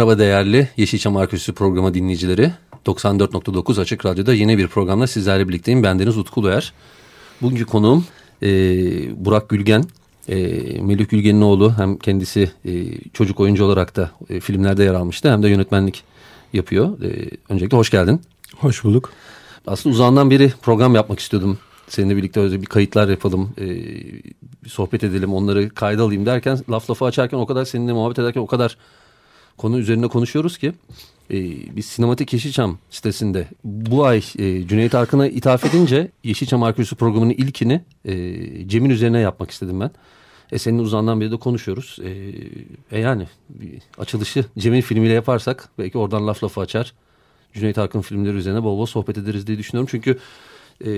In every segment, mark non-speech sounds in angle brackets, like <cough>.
Merhaba değerli Yeşilçam Arkeolojisi programı dinleyicileri. 94.9 Açık Radyo'da yeni bir programla sizlerle birlikteyim. Bendeniz Utku Uluer. Bugünkü konuğum e, Burak Gülgen. E, Melih Gülgen'in oğlu hem kendisi e, çocuk oyuncu olarak da e, filmlerde yer almıştı hem de yönetmenlik yapıyor. E, öncelikle hoş geldin. Hoş bulduk. Aslında uzağından beri program yapmak istiyordum. Seninle birlikte öyle bir kayıtlar yapalım, e, bir sohbet edelim, onları kayda alayım derken laf lafı açarken o kadar seninle muhabbet ederken o kadar konu üzerinde konuşuyoruz ki e, biz Sinematik Yeşilçam sitesinde bu ay e, Cüneyt Arkın'a ithaf edince Yeşilçam Arkeolojisi programının ilkini e, Cem'in üzerine yapmak istedim ben. E senin uzandan beri de konuşuyoruz. E, e yani açılışı Cem'in filmiyle yaparsak belki oradan laf lafı açar. Cüneyt Arkın filmleri üzerine bol bol sohbet ederiz diye düşünüyorum. Çünkü e,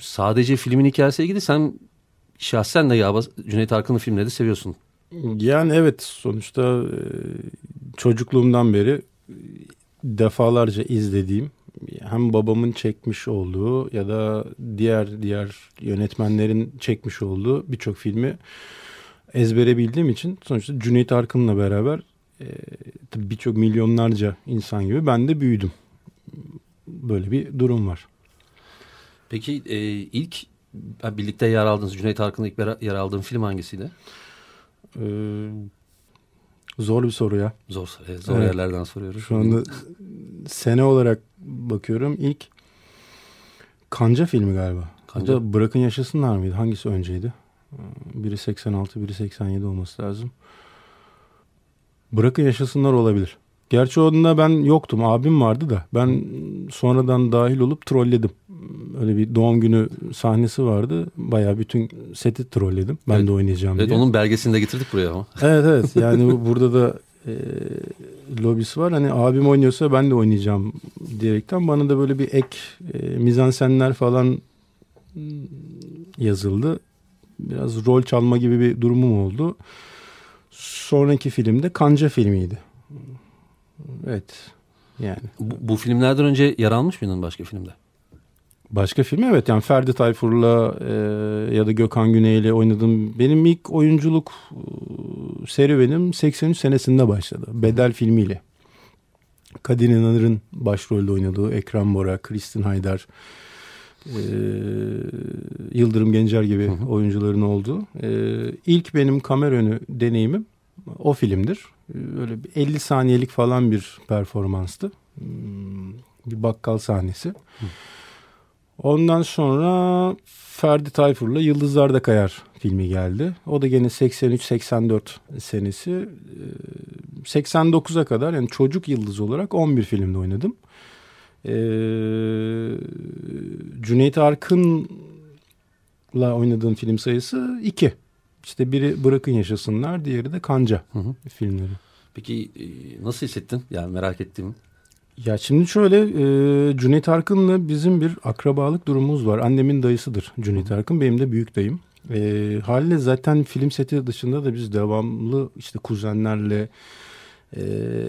sadece filmin hikayesiyle ilgili sen şahsen de ya Cüneyt Arkın'ın filmleri de seviyorsun. Yani evet sonuçta e, çocukluğumdan beri defalarca izlediğim hem babamın çekmiş olduğu ya da diğer diğer yönetmenlerin çekmiş olduğu birçok filmi ezbere bildiğim için sonuçta Cüneyt Arkın'la beraber e, birçok milyonlarca insan gibi ben de büyüdüm. Böyle bir durum var. Peki e, ilk birlikte yer aldığınız Cüneyt Arkın'la ilk yer aldığın film hangisiydi? Ee, zor bir soru ya. Zor, e, zor evet. yerlerden soruyorum. Şu anda sene olarak bakıyorum. İlk Kanca filmi galiba. Kanca. Bırakın Yaşasınlar mıydı? Hangisi önceydi? Biri 86, biri 87 olması lazım. Bırakın Yaşasınlar olabilir. Gerçi onda ben yoktum. Abim vardı da. Ben sonradan dahil olup trolledim. Öyle bir doğum günü sahnesi vardı. Baya bütün seti trolledim. Ben evet. de oynayacağım evet, diye. Onun belgesini de getirdik buraya ama. <laughs> Evet evet. Yani burada da e, lobisi var. Hani abim oynuyorsa ben de oynayacağım diyerekten bana da böyle bir ek e, mizansenler falan yazıldı. Biraz rol çalma gibi bir durumum oldu. Sonraki filmde Kanca filmiydi. Evet. Yani. Bu, bu filmlerden önce yer almış mıydın başka filmde? Başka film evet yani Ferdi Tayfur'la e, ya da Gökhan Güney'le oynadım. Benim ilk oyunculuk e, serüvenim 83 senesinde başladı. Bedel filmiyle. Kadir İnanır'ın başrolde oynadığı Ekrem Bora, Kristin Haydar, e, Yıldırım Gencer gibi hı hı. oyuncuların olduğu. E, ilk benim kamera önü deneyimim o filmdir. Öyle 50 saniyelik falan bir performanstı. Hmm, bir bakkal sahnesi. Hı. Ondan sonra Ferdi Tayfur'la Yıldızlar Kayar filmi geldi. O da gene 83-84 senesi. 89'a kadar yani çocuk yıldız olarak 11 filmde oynadım. Ee, Cüneyt Arkın'la oynadığım film sayısı 2. İşte biri Bırakın Yaşasınlar, diğeri de Kanca hı hı. filmleri. Peki nasıl hissettin? Yani merak ettiğim ya şimdi şöyle e, Cüneyt Arkın'la bizim bir akrabalık durumumuz var. Annemin dayısıdır Cüneyt Arkın. Benim de büyük dayım. E, haliyle zaten film seti dışında da biz devamlı işte kuzenlerle e,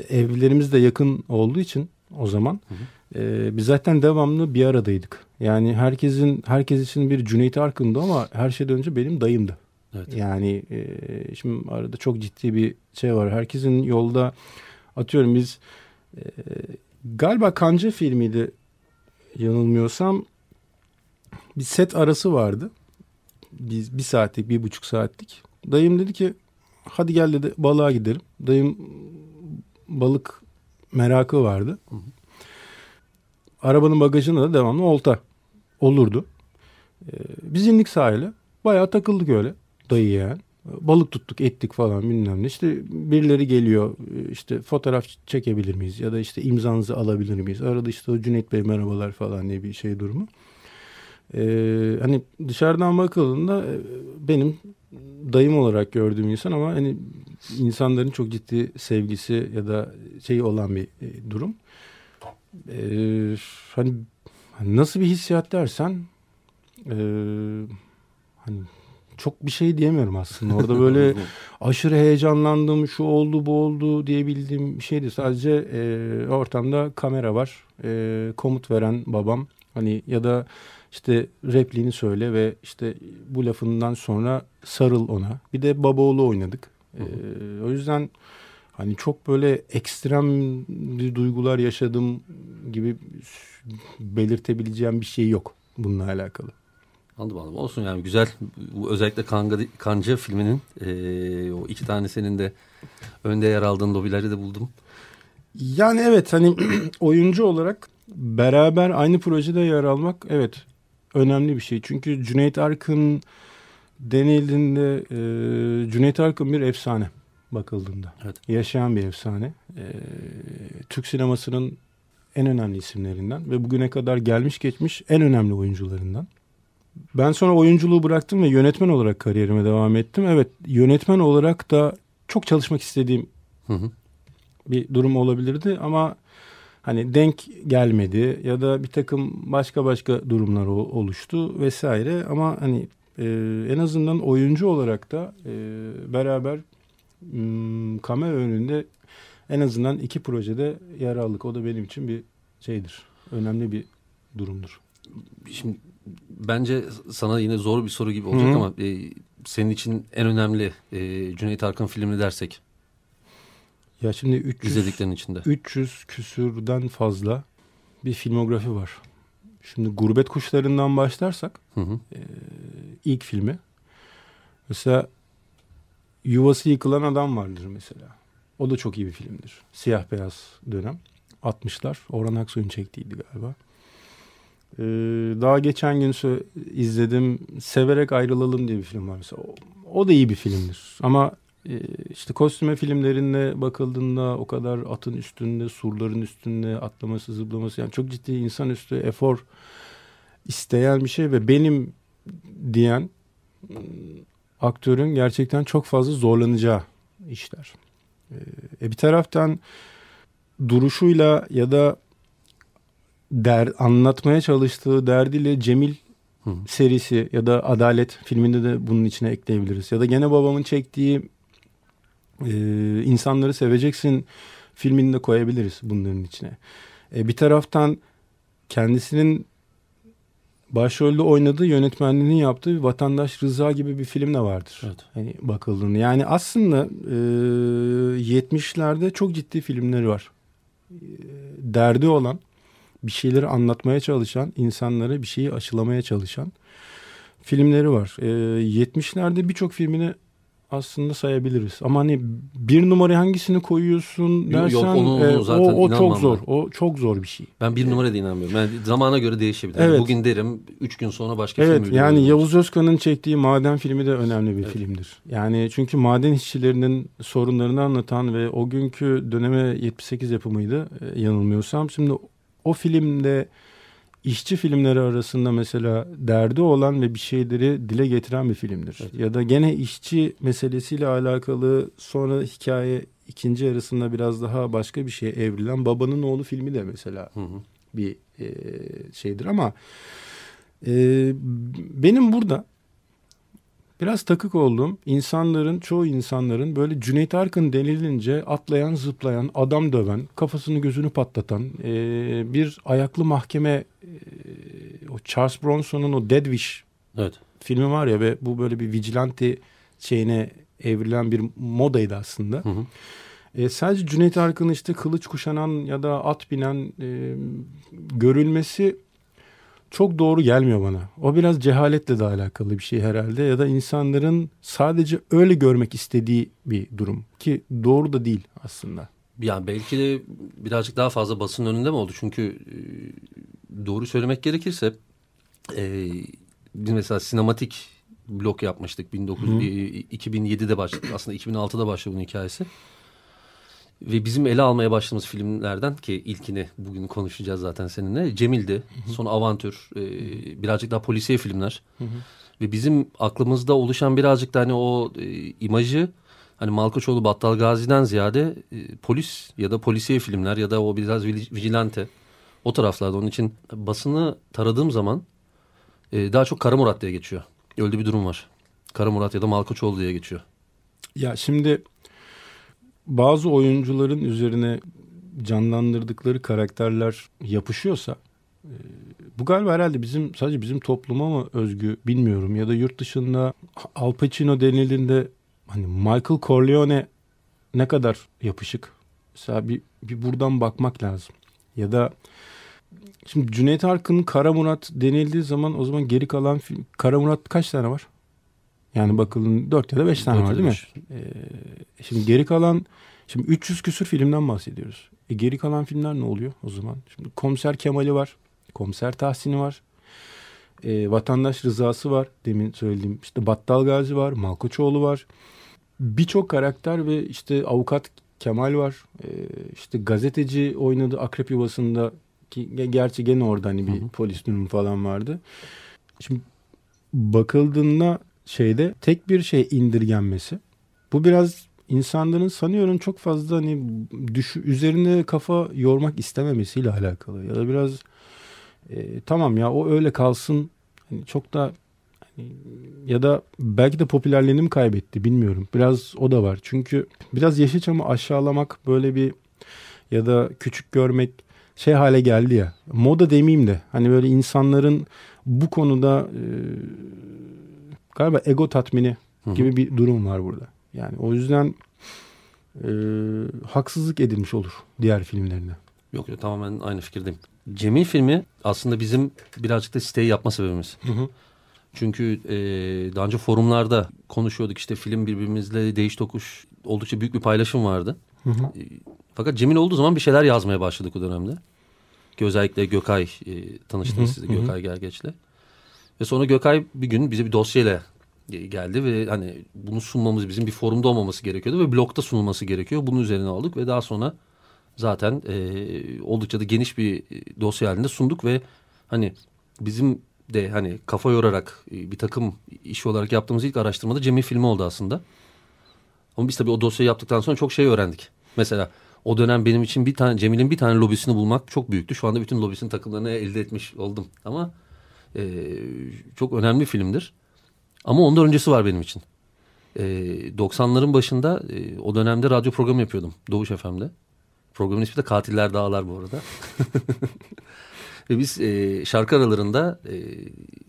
evlerimiz de yakın olduğu için o zaman hı hı. E, biz zaten devamlı bir aradaydık. Yani herkesin herkes için bir Cüneyt Arkın'dı ama her şeyden önce benim dayımdı. Evet. Yani e, şimdi arada çok ciddi bir şey var. Herkesin yolda atıyorum biz e, Galiba Kanca filmiydi yanılmıyorsam. Bir set arası vardı. Biz bir saatlik, bir buçuk saatlik. Dayım dedi ki hadi gel dedi balığa gidelim. Dayım balık merakı vardı. Hı hı. Arabanın bagajında da devamlı olta olurdu. Ee, biz indik sahile. Bayağı takıldık öyle dayı yani balık tuttuk ettik falan bilmem ne. İşte birileri geliyor işte fotoğraf çekebilir miyiz ya da işte imzanızı alabilir miyiz? Arada işte o Cüneyt Bey merhabalar falan diye bir şey durumu. Ee, hani dışarıdan bakıldığında e, benim dayım olarak gördüğüm insan ama hani insanların çok ciddi sevgisi ya da şeyi olan bir e, durum. Ee, hani nasıl bir hissiyat dersen e, hani çok bir şey diyemiyorum aslında. <laughs> Orada böyle aşırı heyecanlandım, şu oldu bu oldu diyebildiğim bir şeydi. Sadece e, ortamda kamera var, e, komut veren babam. Hani ya da işte repliğini söyle ve işte bu lafından sonra sarıl ona. Bir de baba oğlu oynadık. E, o yüzden hani çok böyle ekstrem bir duygular yaşadım gibi belirtebileceğim bir şey yok bununla alakalı. Anladım anladım. Olsun yani güzel. Bu özellikle Kanga, Kanca filminin e, o iki tane senin de önde yer aldığın lobileri de buldum. Yani evet hani <clears throat> oyuncu olarak beraber aynı projede yer almak evet önemli bir şey. Çünkü Cüneyt Arkın denildiğinde e, Cüneyt Arkın bir efsane bakıldığında. Evet. Yaşayan bir efsane. E, Türk sinemasının en önemli isimlerinden ve bugüne kadar gelmiş geçmiş en önemli oyuncularından. Ben sonra oyunculuğu bıraktım ve yönetmen olarak kariyerime devam ettim. Evet yönetmen olarak da çok çalışmak istediğim hı hı. bir durum olabilirdi ama hani denk gelmedi ya da bir takım başka başka durumlar oluştu vesaire ama hani e, en azından oyuncu olarak da e, beraber m, kamera önünde en azından iki projede yer aldık. O da benim için bir şeydir. Önemli bir durumdur. Şimdi bence sana yine zor bir soru gibi olacak Hı-hı. ama e, senin için en önemli e, Cüneyt Arkın filmini dersek. Ya şimdi 300, izlediklerin içinde. 300 küsürden fazla bir filmografi var. Şimdi Gurbet Kuşlarından başlarsak hı hı. E, ilk filmi. Mesela Yuvası Yıkılan Adam vardır mesela. O da çok iyi bir filmdir. Siyah beyaz dönem. 60'lar. Orhan Aksoy'un çektiydi galiba. Ee, daha geçen gün izledim. Severek Ayrılalım diye bir film var mesela. O, o da iyi bir filmdir. Ama e, işte kostüme filmlerinde bakıldığında o kadar atın üstünde, surların üstünde atlaması, zıplaması yani çok ciddi insanüstü efor isteyen bir şey ve benim diyen ıı, aktörün gerçekten çok fazla zorlanacağı işler. Ee, e, bir taraftan duruşuyla ya da der, anlatmaya çalıştığı derdiyle Cemil Hı. serisi ya da Adalet filminde de bunun içine ekleyebiliriz. Ya da gene babamın çektiği e, insanları seveceksin filmini de koyabiliriz bunların içine. E, bir taraftan kendisinin başrolde oynadığı yönetmenliğini yaptığı Vatandaş Rıza gibi bir film de vardır. Evet. Hani bakıldığında. Yani aslında e, 70'lerde çok ciddi filmleri var. E, derdi olan bir şeyleri anlatmaya çalışan, insanlara bir şeyi aşılamaya çalışan filmleri var. E, ee, 70'lerde birçok filmini aslında sayabiliriz. Ama hani bir numara hangisini koyuyorsun dersen yok, onu, onu e, zaten o, o çok zor. Ben. O çok zor bir şey. Ben bir numaraya da inanmıyorum. Yani zamana göre değişebilir. Evet. Bugün derim üç gün sonra başka evet, film. Evet yani Yavuz Özkan'ın çektiği Maden filmi de önemli bir evet. filmdir. Yani çünkü maden işçilerinin sorunlarını anlatan ve o günkü döneme 78 yapımıydı e, yanılmıyorsam. Şimdi o filmde işçi filmleri arasında mesela derdi olan ve bir şeyleri dile getiren bir filmdir. Evet. Ya da gene işçi meselesiyle alakalı sonra hikaye ikinci yarısında biraz daha başka bir şey evrilen Babanın Oğlu filmi de mesela hı hı. bir e, şeydir ama e, benim burada biraz takık olduğum insanların çoğu insanların böyle Cüneyt Arkın denilince atlayan zıplayan adam döven kafasını gözünü patlatan e, bir ayaklı mahkeme e, o Charles Bronson'un o Dead Wish evet. filmi var ya ve bu böyle bir vigilante şeyine evrilen bir modaydı aslında. Hı hı. E, sadece Cüneyt Arkın'ın işte kılıç kuşanan ya da at binen e, görülmesi çok doğru gelmiyor bana. O biraz cehaletle de alakalı bir şey herhalde ya da insanların sadece öyle görmek istediği bir durum ki doğru da değil aslında. Yani belki de birazcık daha fazla basın önünde mi oldu? Çünkü e, doğru söylemek gerekirse e, biz mesela sinematik blok yapmıştık 19 2007'de başladı. Aslında 2006'da başladı bunun hikayesi. Ve bizim ele almaya başladığımız filmlerden ki ilkini bugün konuşacağız zaten seninle. Cemil'di. Sonra Avantür. E, birazcık daha polisiye filmler. Ve bizim aklımızda oluşan birazcık da hani o e, imajı hani Malkoçoğlu Battal Gazi'den ziyade e, polis ya da polisiye filmler ya da o biraz vigilante o taraflarda. Onun için basını taradığım zaman e, daha çok Kara Murat diye geçiyor. Öyle bir durum var. Kara Murat ya da Malkoçoğlu diye geçiyor. Ya şimdi bazı oyuncuların üzerine canlandırdıkları karakterler yapışıyorsa e, bu galiba herhalde bizim sadece bizim topluma mı özgü bilmiyorum ya da yurt dışında Al Pacino denildiğinde hani Michael Corleone ne kadar yapışık mesela bir, bir buradan bakmak lazım ya da şimdi Cüneyt Arkın'ın Kara Murat denildiği zaman o zaman geri kalan film Kara Murat kaç tane var? Yani bakılın 4 ya da 5 tane var değil mi? Ee, şimdi geri kalan şimdi 300 küsür filmden bahsediyoruz. E geri kalan filmler ne oluyor o zaman? Şimdi Komiser Kemal'i var. Komiser Tahsin'i var. E, vatandaş rızası var. Demin söylediğim işte Battal Gazi var. Malkoçoğlu var. Birçok karakter ve işte avukat Kemal var. E, işte gazeteci oynadı Akrep Yuvası'nda ki gerçi gene orada hani bir hı hı. polis durumu falan vardı. Şimdi bakıldığında şeyde tek bir şey indirgenmesi. Bu biraz insanların sanıyorum çok fazla hani düş üzerine kafa yormak istememesiyle alakalı ya da biraz e, tamam ya o öyle kalsın hani çok da hani, ya da belki de popülerliğini mi kaybetti bilmiyorum. Biraz o da var. Çünkü biraz Yeşilçam'ı aşağılamak böyle bir ya da küçük görmek şey hale geldi ya. Moda demeyeyim de hani böyle insanların bu konuda e, galiba ego tatmini gibi bir durum var burada. Yani o yüzden e, haksızlık edilmiş olur diğer filmlerine. Yok yok tamamen aynı fikirdeyim. Cemil filmi aslında bizim birazcık da siteyi yapma sebebimiz. Hı hı. Çünkü e, daha önce forumlarda konuşuyorduk işte film birbirimizle değiş tokuş oldukça büyük bir paylaşım vardı. Hı hı. E, fakat Cemil olduğu zaman bir şeyler yazmaya başladık o dönemde. Ki özellikle Gökay e, tanıştınız siz Gökay Gergeç'le. Ve sonra Gökay bir gün bize bir dosyayla geldi ve hani bunu sunmamız bizim bir forumda olmaması gerekiyordu ve blogda sunulması gerekiyor. Bunun üzerine aldık ve daha sonra zaten e, oldukça da geniş bir dosya halinde sunduk ve hani bizim de hani kafa yorarak bir takım iş olarak yaptığımız ilk araştırmada Cemil filmi oldu aslında. Ama biz tabii o dosyayı yaptıktan sonra çok şey öğrendik. Mesela o dönem benim için bir tane Cemil'in bir tane lobisini bulmak çok büyüktü. Şu anda bütün lobisinin takımlarını elde etmiş oldum. Ama e, çok önemli filmdir. Ama ondan öncesi var benim için. E, 90'ların başında e, o dönemde radyo programı yapıyordum Doğuş FM'de. Programın ismi de Katiller Dağlar bu arada. <laughs> Ve biz e, şarkı aralarında e,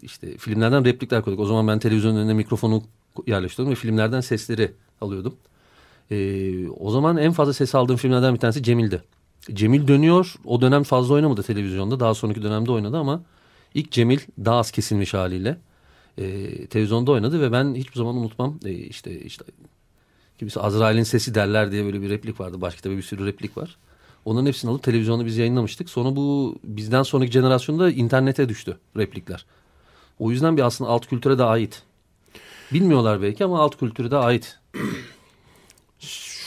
işte filmlerden replikler koyduk. O zaman ben televizyonun önüne mikrofonu yerleştirdim ve filmlerden sesleri alıyordum. E, o zaman en fazla ses aldığım filmlerden bir tanesi Cemil'di. Cemil dönüyor. O dönem fazla oynamadı televizyonda. Daha sonraki dönemde oynadı ama ilk Cemil daha az kesilmiş haliyle e, televizyonda oynadı ve ben hiçbir zaman unutmam. E, işte işte kimisi Azrail'in sesi derler diye böyle bir replik vardı. Başka tabii bir sürü replik var. Onların hepsini alıp televizyonda biz yayınlamıştık. Sonra bu bizden sonraki jenerasyonda internete düştü replikler. O yüzden bir aslında alt kültüre de ait. Bilmiyorlar belki ama alt kültüre de ait.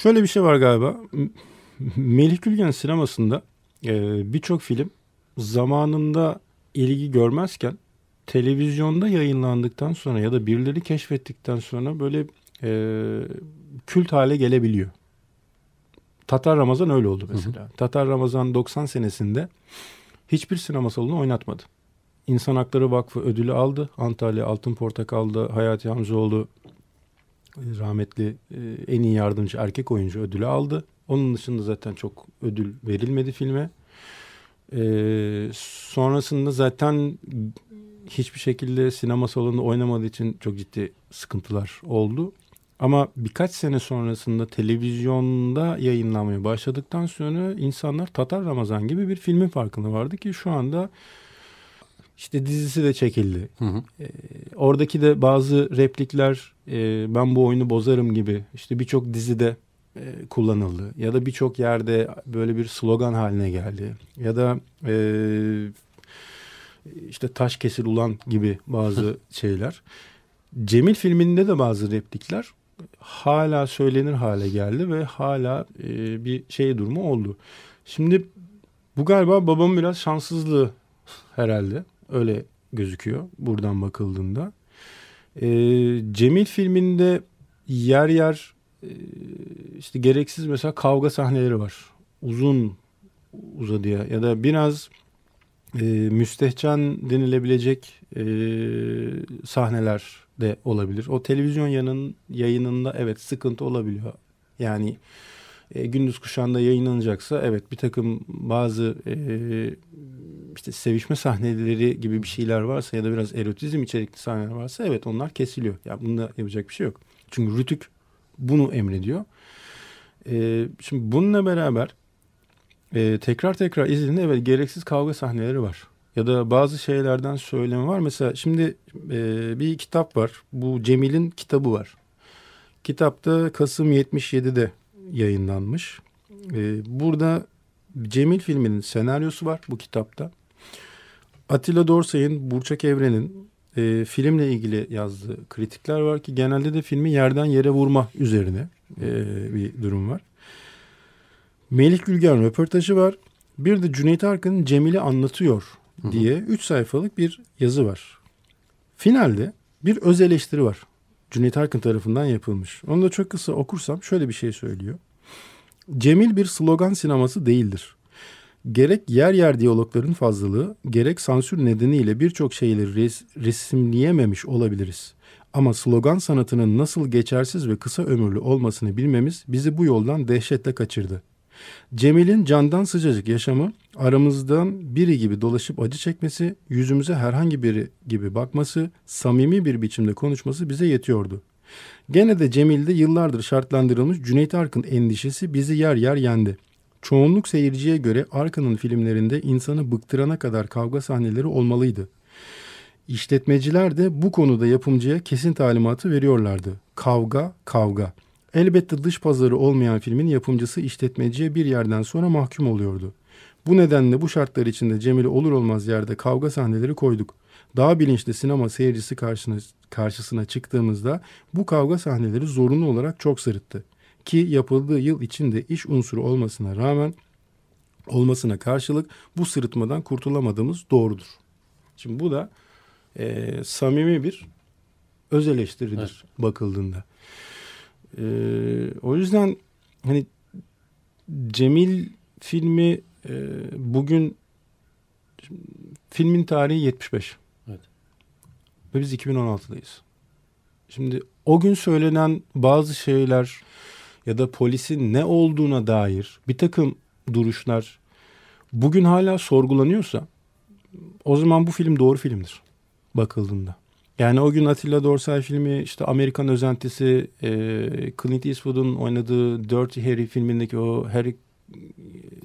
Şöyle bir şey var galiba. Melih Gülgen sinemasında e, birçok film zamanında ilgi görmezken televizyonda yayınlandıktan sonra ya da birileri keşfettikten sonra böyle e, kült hale gelebiliyor. Tatar Ramazan öyle oldu mesela. Hı hı. Tatar Ramazan 90 senesinde hiçbir sinema salonu oynatmadı. İnsan Hakları Vakfı ödülü aldı. Antalya Altın Portakal'da Hayati Hamzoğlu rahmetli e, en iyi yardımcı erkek oyuncu ödülü aldı. Onun dışında zaten çok ödül verilmedi filme. Ee, sonrasında zaten hiçbir şekilde sinema salonunda oynamadığı için çok ciddi sıkıntılar oldu. Ama birkaç sene sonrasında televizyonda yayınlanmaya başladıktan sonra insanlar Tatar Ramazan gibi bir filmin farkında vardı ki şu anda işte dizisi de çekildi. Hı hı. Ee, oradaki de bazı replikler e, ben bu oyunu bozarım gibi işte birçok dizide e, kullanıldı. Ya da birçok yerde böyle bir slogan haline geldi. Ya da e, işte taş kesir ulan gibi bazı şeyler. Cemil filminde de bazı replikler hala söylenir hale geldi ve hala e, bir şey durumu oldu. Şimdi bu galiba babamın biraz şanssızlığı herhalde. Öyle gözüküyor buradan bakıldığında. E, Cemil filminde yer yer e, işte gereksiz mesela kavga sahneleri var. Uzun uzadıya ya da biraz e, müstehcen denilebilecek e, sahneler de olabilir. O televizyon yanın yayınında evet sıkıntı olabiliyor. Yani e, gündüz kuşağında yayınlanacaksa evet bir takım bazı e, işte sevişme sahneleri gibi bir şeyler varsa ya da biraz erotizm içerikli sahneler varsa evet onlar kesiliyor. Ya yani bunda yapacak bir şey yok. Çünkü Rütük bunu emrediyor. E, şimdi bununla beraber e, tekrar tekrar izlediğinde evet gereksiz kavga sahneleri var. Ya da bazı şeylerden söylemi var. Mesela şimdi e, bir kitap var. Bu Cemil'in kitabı var. Kitapta Kasım 77'de yayınlanmış. E, burada Cemil filminin senaryosu var bu kitapta. Atilla Dorsay'ın, Burçak Evren'in e, filmle ilgili yazdığı kritikler var ki genelde de filmi yerden yere vurma üzerine e, bir durum var. Melih Gülgen röportajı var. Bir de Cüneyt Arkın'ın Cemil'i anlatıyor diye 3 sayfalık bir yazı var. Finalde bir öz eleştiri var. Cüneyt Arkın tarafından yapılmış. Onu da çok kısa okursam şöyle bir şey söylüyor. Cemil bir slogan sineması değildir. Gerek yer yer diyalogların fazlalığı, gerek sansür nedeniyle birçok şeyleri res resimleyememiş olabiliriz. Ama slogan sanatının nasıl geçersiz ve kısa ömürlü olmasını bilmemiz bizi bu yoldan dehşetle kaçırdı. Cemil'in candan sıcacık yaşamı, aramızdan biri gibi dolaşıp acı çekmesi, yüzümüze herhangi biri gibi bakması, samimi bir biçimde konuşması bize yetiyordu. Gene de Cemil'de yıllardır şartlandırılmış Cüneyt Arkın endişesi bizi yer yer yendi. Çoğunluk seyirciye göre Arkın'ın filmlerinde insanı bıktırana kadar kavga sahneleri olmalıydı. İşletmeciler de bu konuda yapımcıya kesin talimatı veriyorlardı. Kavga, kavga. Elbette dış pazarı olmayan filmin yapımcısı işletmeciye bir yerden sonra mahkum oluyordu. Bu nedenle bu şartlar içinde Cemil'i olur olmaz yerde kavga sahneleri koyduk. Daha bilinçli sinema seyircisi karşısına, karşısına çıktığımızda bu kavga sahneleri zorunlu olarak çok sırıttı. Ki yapıldığı yıl içinde iş unsuru olmasına rağmen olmasına karşılık bu sırıtmadan kurtulamadığımız doğrudur. Şimdi bu da e, samimi bir öz eleştiridir evet. bakıldığında. Ee, o yüzden hani Cemil filmi e, bugün filmin tarihi 75. Evet. Ve biz 2016'dayız. Şimdi o gün söylenen bazı şeyler ya da polisin ne olduğuna dair bir takım duruşlar bugün hala sorgulanıyorsa o zaman bu film doğru filmdir bakıldığında. Yani o gün Atilla Dorsay filmi işte Amerikan özentisi e, Clint Eastwood'un oynadığı Dirty Harry filmindeki o Harry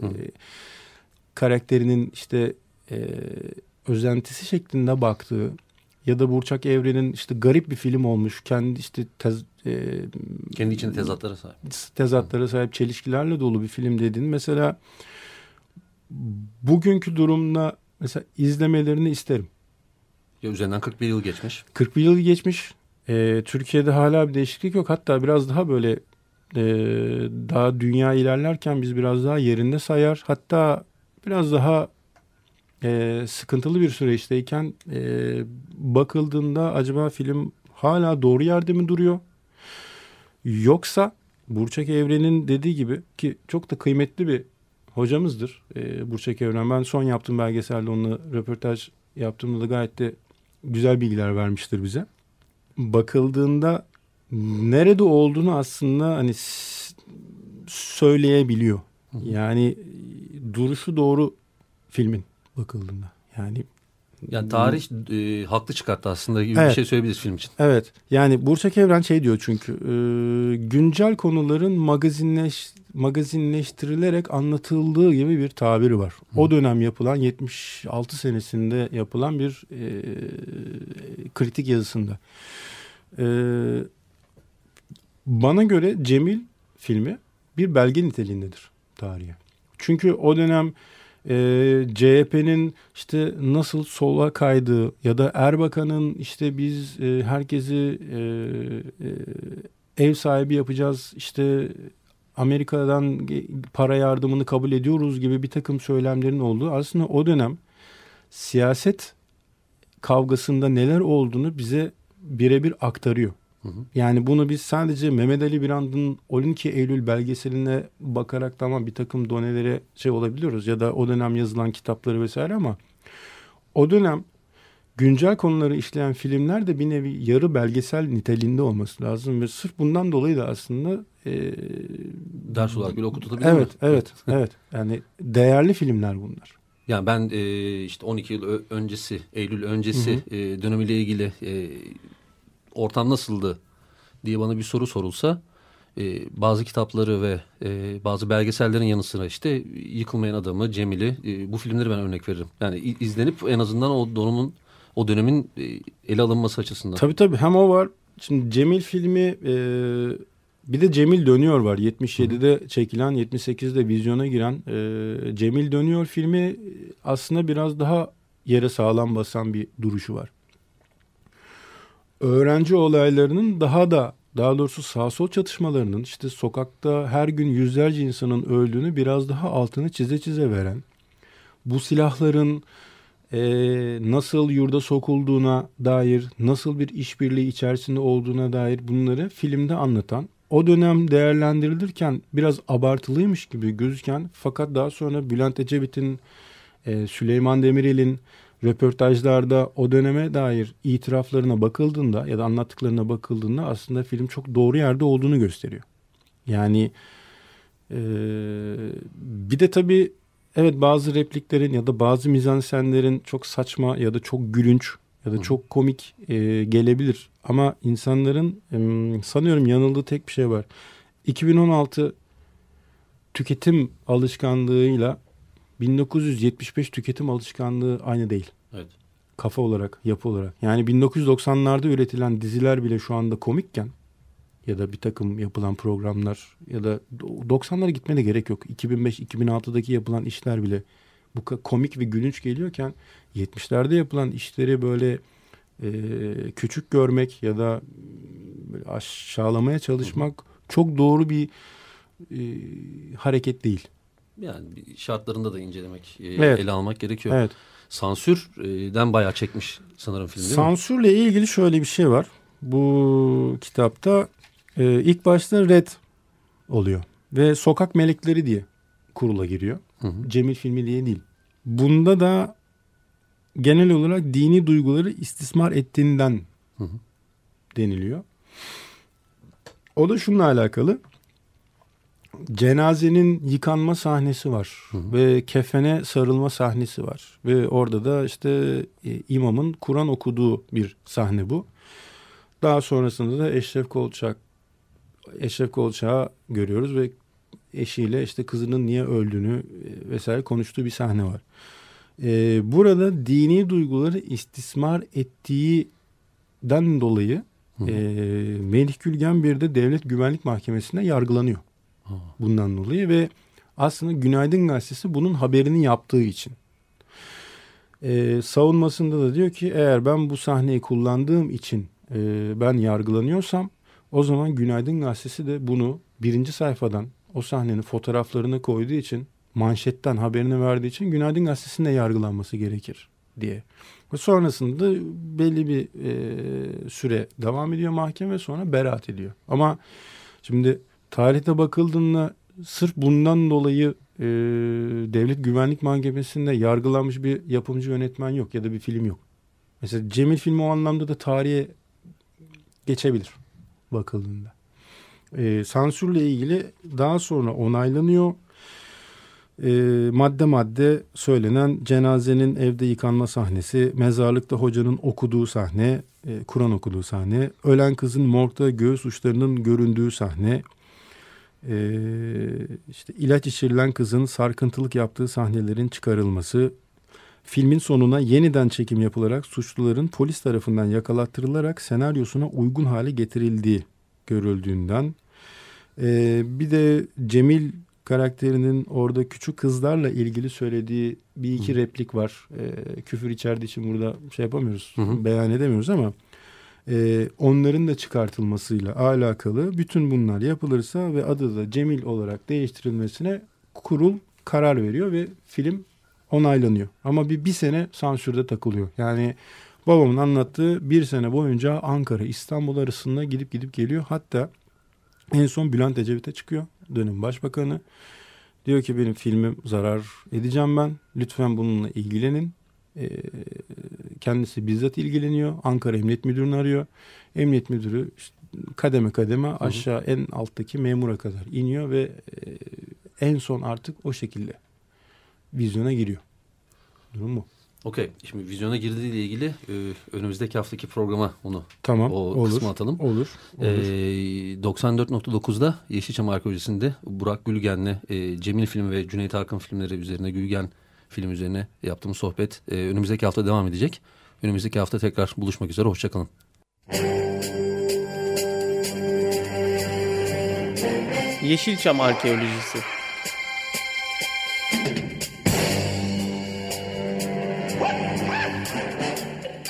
e, karakterinin işte e, özentisi şeklinde baktığı ya da Burçak Evren'in işte garip bir film olmuş. Kendi işte tez, e, kendi içinde tezatlara sahip. Tezatlara sahip çelişkilerle dolu bir film dediğin mesela bugünkü durumda mesela izlemelerini isterim. Ya üzerinden 41 yıl geçmiş. 41 yıl geçmiş. Ee, Türkiye'de hala bir değişiklik yok. Hatta biraz daha böyle e, daha dünya ilerlerken biz biraz daha yerinde sayar. Hatta biraz daha e, sıkıntılı bir süreçteyken e, bakıldığında acaba film hala doğru yerde mi duruyor? Yoksa Burçak Evren'in dediği gibi ki çok da kıymetli bir hocamızdır e, Burçak Evren. Ben son yaptığım belgeselde onunla röportaj yaptığımda da gayet de güzel bilgiler vermiştir bize. Bakıldığında nerede olduğunu aslında hani söyleyebiliyor. Yani duruşu doğru filmin bakıldığında. Yani yani tarih e, haklı çıkarttı aslında gibi evet. bir şey söyleyebiliriz film için. Evet. Yani Burçak Evren şey diyor çünkü e, güncel konuların magazinleş magazinleştirilerek anlatıldığı gibi bir tabiri var. Hı. O dönem yapılan 76 senesinde yapılan bir e, kritik yazısında. E, bana göre Cemil filmi bir belge niteliğindedir tarihe. Çünkü o dönem e, CHP'nin işte nasıl sola kaydığı ya da Erbakan'ın işte biz e, herkesi e, e, ev sahibi yapacağız işte Amerika'dan para yardımını kabul ediyoruz gibi bir takım söylemlerin olduğu aslında o dönem siyaset kavgasında neler olduğunu bize birebir aktarıyor. Hı hı. Yani bunu biz sadece Mehmet Ali Birand'ın 12 Eylül belgeseline bakarak tamam bir takım donelere şey olabiliyoruz ya da o dönem yazılan kitapları vesaire ama o dönem güncel konuları işleyen filmler de bir nevi yarı belgesel niteliğinde olması lazım ve sırf bundan dolayı da aslında e, ders olarak bile okutulabilir evet, mi? Evet, evet. Yani değerli filmler bunlar. Yani ben e, işte 12 yıl öncesi, Eylül öncesi hı hı. E, dönemiyle ilgili e, ortam nasıldı diye bana bir soru sorulsa e, bazı kitapları ve e, bazı belgesellerin yanı sıra işte Yıkılmayan Adamı, Cemil'i e, bu filmleri ben örnek veririm. Yani izlenip en azından o dönemin o dönemin e, ele alınması açısından. Tabii tabii hem o var. Şimdi Cemil filmi e, bir de Cemil Dönüyor var. 77'de Hı. çekilen 78'de vizyona giren e, Cemil Dönüyor filmi aslında biraz daha yere sağlam basan bir duruşu var. Öğrenci olaylarının daha da daha doğrusu sağ sol çatışmalarının işte sokakta her gün yüzlerce insanın öldüğünü biraz daha altını çize çize veren bu silahların e, nasıl yurda sokulduğuna dair, nasıl bir işbirliği içerisinde olduğuna dair bunları filmde anlatan, o dönem değerlendirilirken biraz abartılıymış gibi gözüken fakat daha sonra Bülent Ecevit'in, e, Süleyman Demirel'in röportajlarda o döneme dair itiraflarına bakıldığında ya da anlattıklarına bakıldığında aslında film çok doğru yerde olduğunu gösteriyor. Yani e, bir de tabii evet bazı repliklerin ya da bazı mizansenlerin çok saçma ya da çok gülünç ya da çok komik e, gelebilir. Ama insanların e, sanıyorum yanıldığı tek bir şey var. 2016 tüketim alışkanlığıyla 1975 tüketim alışkanlığı aynı değil. Evet. Kafa olarak, yapı olarak. Yani 1990'larda üretilen diziler bile şu anda komikken ya da bir takım yapılan programlar ya da 90'lara gitmene gerek yok. 2005-2006'daki yapılan işler bile bu komik ve gülünç geliyorken 70'lerde yapılan işleri böyle e, küçük görmek ya da böyle aşağılamaya çalışmak hı hı. çok doğru bir e, hareket değil. Yani şartlarında da incelemek, e, evet. ele almak gerekiyor. Evet. Sansürden bayağı çekmiş sanırım film değil Sansürle mi? ilgili şöyle bir şey var. Bu kitapta e, ilk başta Red oluyor. Ve Sokak Melekleri diye kurula giriyor. Hı hı. Cemil filmi diye değil. Bunda da genel olarak dini duyguları istismar ettiğinden hı hı. deniliyor. O da şununla alakalı. Cenazenin yıkanma sahnesi var hı hı. ve kefene sarılma sahnesi var ve orada da işte e, imamın Kur'an okuduğu bir sahne bu. Daha sonrasında da Eşref Kolçak Eşref Kolçak'ı görüyoruz ve eşiyle işte kızının niye öldüğünü e, vesaire konuştuğu bir sahne var. Ee, burada dini duyguları istismar ettiğinden dolayı e, Melih Gülgen bir de Devlet Güvenlik Mahkemesi'nde yargılanıyor. Hı. Bundan dolayı ve aslında Günaydın Gazetesi bunun haberini yaptığı için. Ee, savunmasında da diyor ki eğer ben bu sahneyi kullandığım için e, ben yargılanıyorsam o zaman Günaydın Gazetesi de bunu birinci sayfadan o sahnenin fotoğraflarını koyduğu için manşetten haberini verdiği için Günaydın Gazetesi'nde yargılanması gerekir diye. Ve sonrasında belli bir e, süre devam ediyor mahkeme sonra beraat ediyor. Ama şimdi tarihte bakıldığında sırf bundan dolayı e, Devlet Güvenlik Mahkemesi'nde yargılanmış bir yapımcı yönetmen yok ya da bir film yok. Mesela Cemil filmi o anlamda da tarihe geçebilir bakıldığında. E, sansürle ilgili daha sonra onaylanıyor. E, madde madde söylenen cenazenin evde yıkanma sahnesi, mezarlıkta hocanın okuduğu sahne, e, Kur'an okuduğu sahne, ölen kızın morgda göğüs uçlarının göründüğü sahne, e, işte ilaç içirilen kızın sarkıntılık yaptığı sahnelerin çıkarılması, filmin sonuna yeniden çekim yapılarak suçluların polis tarafından yakalattırılarak senaryosuna uygun hale getirildiği görüldüğünden ee, bir de Cemil karakterinin orada küçük kızlarla ilgili söylediği bir iki Hı. replik var. Ee, küfür içerdiği için burada şey yapamıyoruz, Hı. beyan edemiyoruz ama e, onların da çıkartılmasıyla alakalı bütün bunlar yapılırsa ve adı da Cemil olarak değiştirilmesine kurul karar veriyor ve film onaylanıyor. Ama bir, bir sene sansürde takılıyor. Yani babamın anlattığı bir sene boyunca Ankara İstanbul arasında gidip gidip geliyor. Hatta en son Bülent Ecevit'e çıkıyor dönem başbakanı. Diyor ki benim filmim zarar edeceğim ben. Lütfen bununla ilgilenin. Ee, kendisi bizzat ilgileniyor. Ankara Emniyet Müdürü'nü arıyor. Emniyet Müdürü işte kademe kademe aşağı en alttaki memura kadar iniyor ve e, en son artık o şekilde vizyona giriyor. Durum bu. Okey. Şimdi vizyona girdiğiyle ilgili e, önümüzdeki haftaki programa onu Tamam o olur. kısmı atalım. Olur. olur. Ee, 94.9'da Yeşilçam Arkeolojisi'nde Burak Gülgen'le e, Cemil filmi ve Cüneyt Arkın filmleri üzerine Gülgen film üzerine yaptığımız sohbet e, önümüzdeki hafta devam edecek. Önümüzdeki hafta tekrar buluşmak üzere. Hoşçakalın. Yeşilçam Arkeolojisi